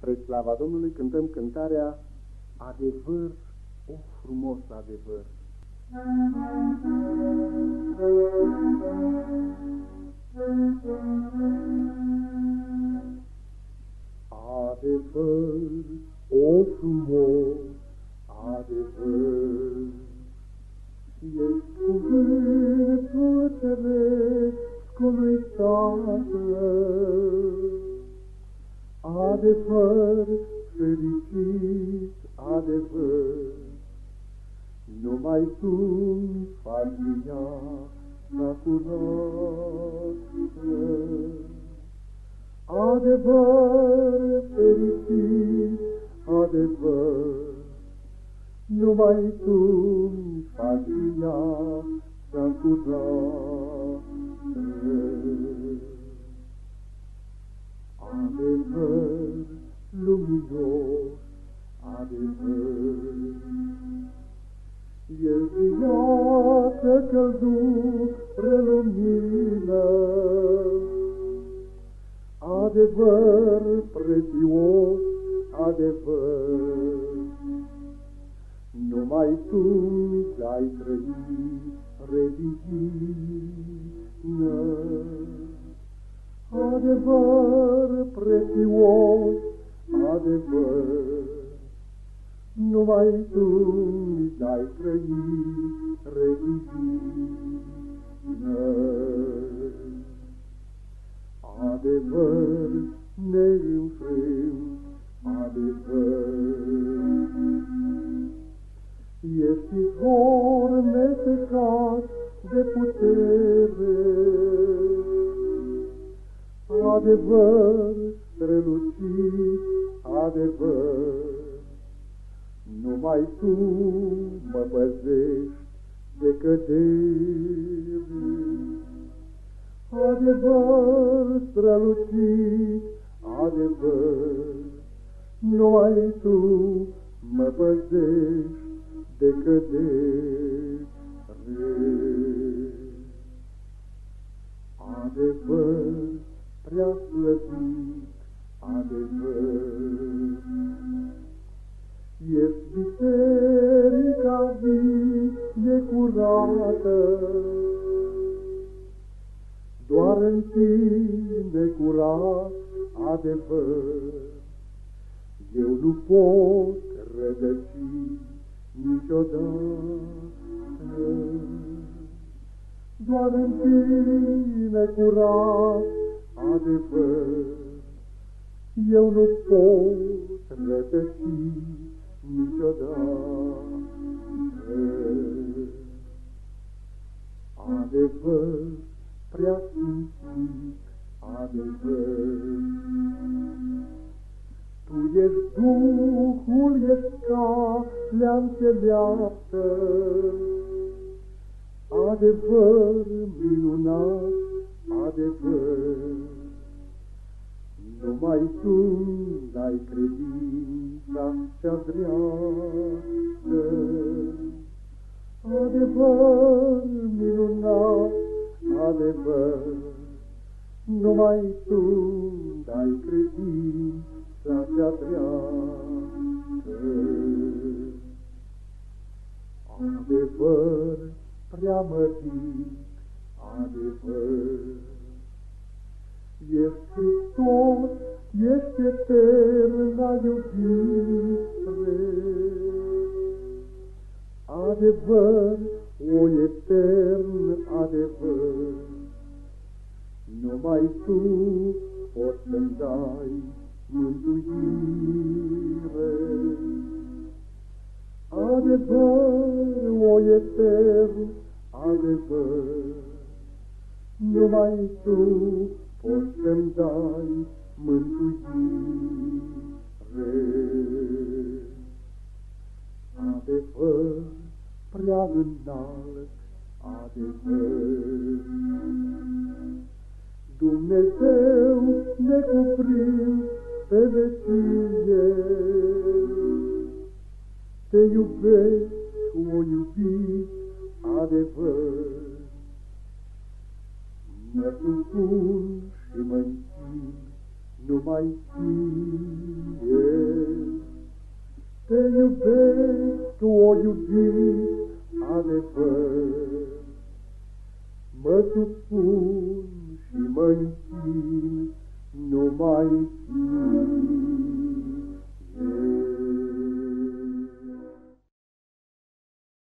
Spre slava Domnului cântăm cântarea Adevăr, o frumos adevăr. Adevăr, o frumos Adevăr, fericit adevăr, Numai Tu faci viața curată. Adevăr, fericit adevăr, Numai Tu faci viața curată. adevăr viață căldură lumină, adevăr prețios, adevăr. Numai Tu ai trăit redivină, adevăr prețios, adevăr. Numai Tu mi dai trăit revizină. Adevăr neînfrânt, adevăr. Ești izvor nesecat de putere, adevăr strălucit, adevăr. Numai Tu mă păzești de cădere. Adevăr strălucit, adevăr, Numai Tu mă păzești de cădere. Adevăr prea slăvit, adevăr. Doar în tine curat adevăr. Eu nu pot rădăci niciodată, doar în tine curat adevăr. Eu nu pot rătăci niciodată. Adevăr, prea simțit, adevăr. Tu ești Duhul, ești calea înțeleaptă, adevăr minunat, adevăr. Numai Tu dai credința cea dreaptă. Adevăr minunat, adevăr, Numai Tu dai credința cea dreaptă. Adevăr preamărit, adevăr, Ești Hristos, ești eterna iubire. Adevăr, o etern adevăr, Numai Tu poți să-mi dai mântuire. Adevăr, o etern adevăr, Numai Tu poți să-mi dai mântuire. Prea înalt, adevăr. Dumnezeu necuprins pe vecie, Te iubesc, o iubit, adevăr. Mă supun și mă închin numai ție. iubesc, tu o iubit adevăr. Mă supun și mă închin numai ție.